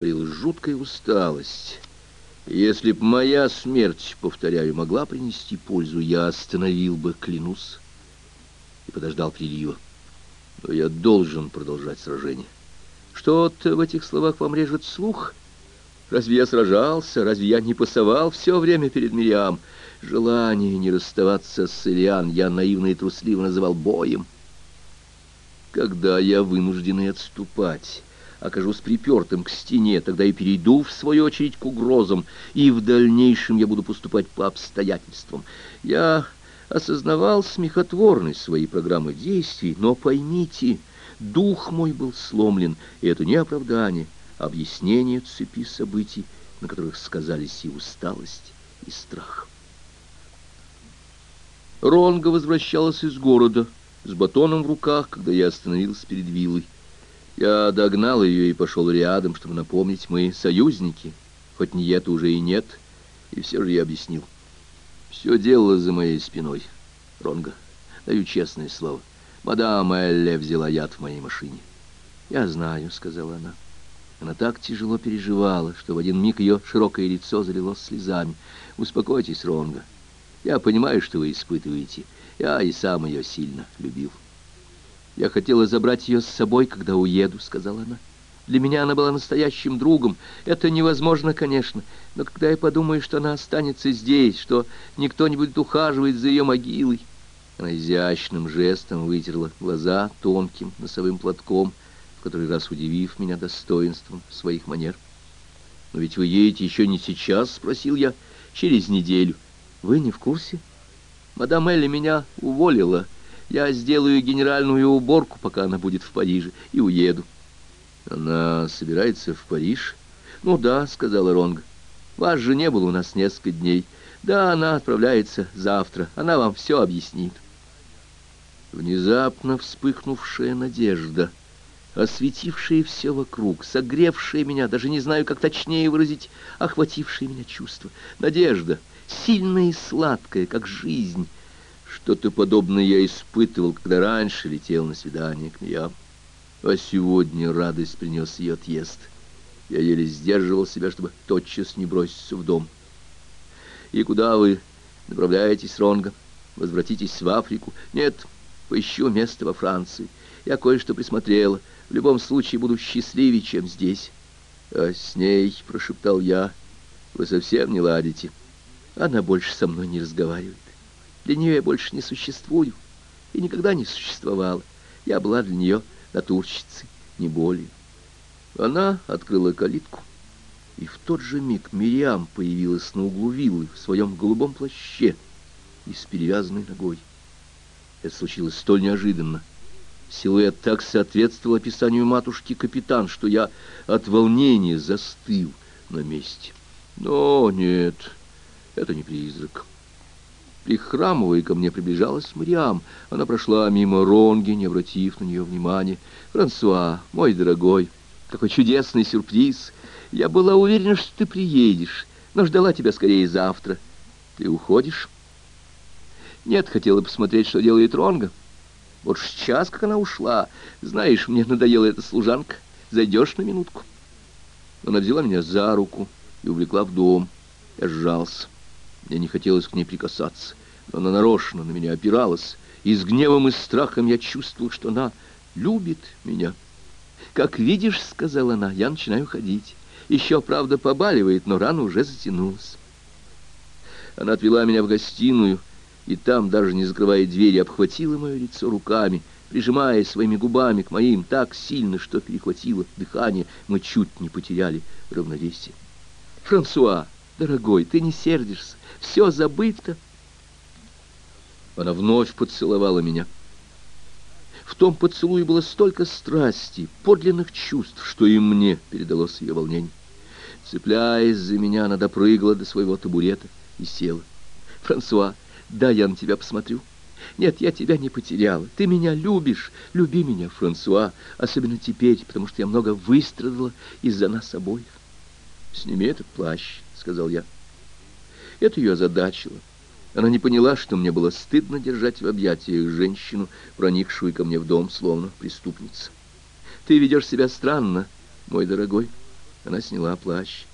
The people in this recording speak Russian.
говорила жуткая усталость. Если б моя смерть, повторяю, могла принести пользу, я остановил бы, клянусь, и подождал прилива. Но я должен продолжать сражение. Что-то в этих словах вам режет слух? Разве я сражался? Разве я не пасовал все время перед Мириам? Желание не расставаться с Илиан я наивно и трусливо называл боем. Когда я вынужденный отступать окажусь припертым к стене, тогда и перейду, в свою очередь, к угрозам, и в дальнейшем я буду поступать по обстоятельствам. Я осознавал смехотворность своей программы действий, но поймите, дух мой был сломлен, и это не оправдание, а объяснение цепи событий, на которых сказались и усталость, и страх. Ронга возвращалась из города с батоном в руках, когда я остановился перед виллой. Я догнал ее и пошел рядом, чтобы напомнить, мы союзники, хоть не это уже и нет, и все же я объяснил. Все дело за моей спиной, Ронга, даю честное слово. Мадам Элле взяла яд в моей машине. «Я знаю», — сказала она. Она так тяжело переживала, что в один миг ее широкое лицо залилось слезами. «Успокойтесь, Ронга. Я понимаю, что вы испытываете. Я и сам ее сильно любил». «Я хотела забрать ее с собой, когда уеду», — сказала она. «Для меня она была настоящим другом. Это невозможно, конечно, но когда я подумаю, что она останется здесь, что никто не будет ухаживать за ее могилой...» Она изящным жестом вытерла глаза тонким носовым платком, в который раз удивив меня достоинством своих манер. «Но ведь вы едете еще не сейчас?» — спросил я. «Через неделю. Вы не в курсе?» «Мадам Элли меня уволила». Я сделаю генеральную уборку, пока она будет в Париже, и уеду. Она собирается в Париж? Ну да, сказала Ронга. Вас же не было у нас несколько дней. Да, она отправляется завтра. Она вам все объяснит. Внезапно вспыхнувшая надежда, осветившая все вокруг, согревшая меня, даже не знаю, как точнее выразить, охватившая меня чувство. Надежда, сильная и сладкая, как жизнь, что-то подобное я испытывал, когда раньше летел на свидание к Миям. А сегодня радость принес ее отъезд. Я еле сдерживал себя, чтобы тотчас не броситься в дом. «И куда вы направляетесь, Ронга? Возвратитесь в Африку?» «Нет, поищу место во Франции. Я кое-что присмотрела. В любом случае буду счастливее, чем здесь». «А с ней, — прошептал я, — вы совсем не ладите. Она больше со мной не разговаривает». Для нее я больше не существую и никогда не существовала. Я была для нее натурщицей, не более. Она открыла калитку, и в тот же миг Мириам появилась на углу виллы в своем голубом плаще и с перевязанной ногой. Это случилось столь неожиданно. Силуэт так соответствовал описанию матушки капитан, что я от волнения застыл на месте. Но нет, это не призрак. Прихрамывая ко мне приближалась Мариам. Она прошла мимо Ронги, не обратив на нее внимания. «Франсуа, мой дорогой, какой чудесный сюрприз! Я была уверена, что ты приедешь, но ждала тебя скорее завтра. Ты уходишь?» «Нет, хотела посмотреть, что делает Ронга. Вот сейчас, как она ушла. Знаешь, мне надоела эта служанка. Зайдешь на минутку?» Она взяла меня за руку и увлекла в дом. Я сжался. Мне не хотелось к ней прикасаться, но она нарочно на меня опиралась, и с гневом и страхом я чувствовал, что она любит меня. «Как видишь, — сказала она, — я начинаю ходить. Еще, правда, побаливает, но рана уже затянулась». Она отвела меня в гостиную, и там, даже не закрывая двери, обхватила мое лицо руками, прижимая своими губами к моим так сильно, что перехватило дыхание. Мы чуть не потеряли равновесие. «Франсуа, дорогой, ты не сердишься, все забыто». Она вновь поцеловала меня. В том поцелуе было столько страсти, подлинных чувств, что и мне передалось ее волнение. Цепляясь за меня, она допрыгала до своего табурета и села. «Франсуа, да, я на тебя посмотрю». «Нет, я тебя не потеряла. Ты меня любишь. Люби меня, Франсуа, особенно теперь, потому что я много выстрадала из-за нас обоих». «Сними этот плащ», — сказал я. Это ее озадачило. Она не поняла, что мне было стыдно держать в объятиях женщину, проникшую ко мне в дом, словно преступница. «Ты ведешь себя странно, мой дорогой. Она сняла плащ.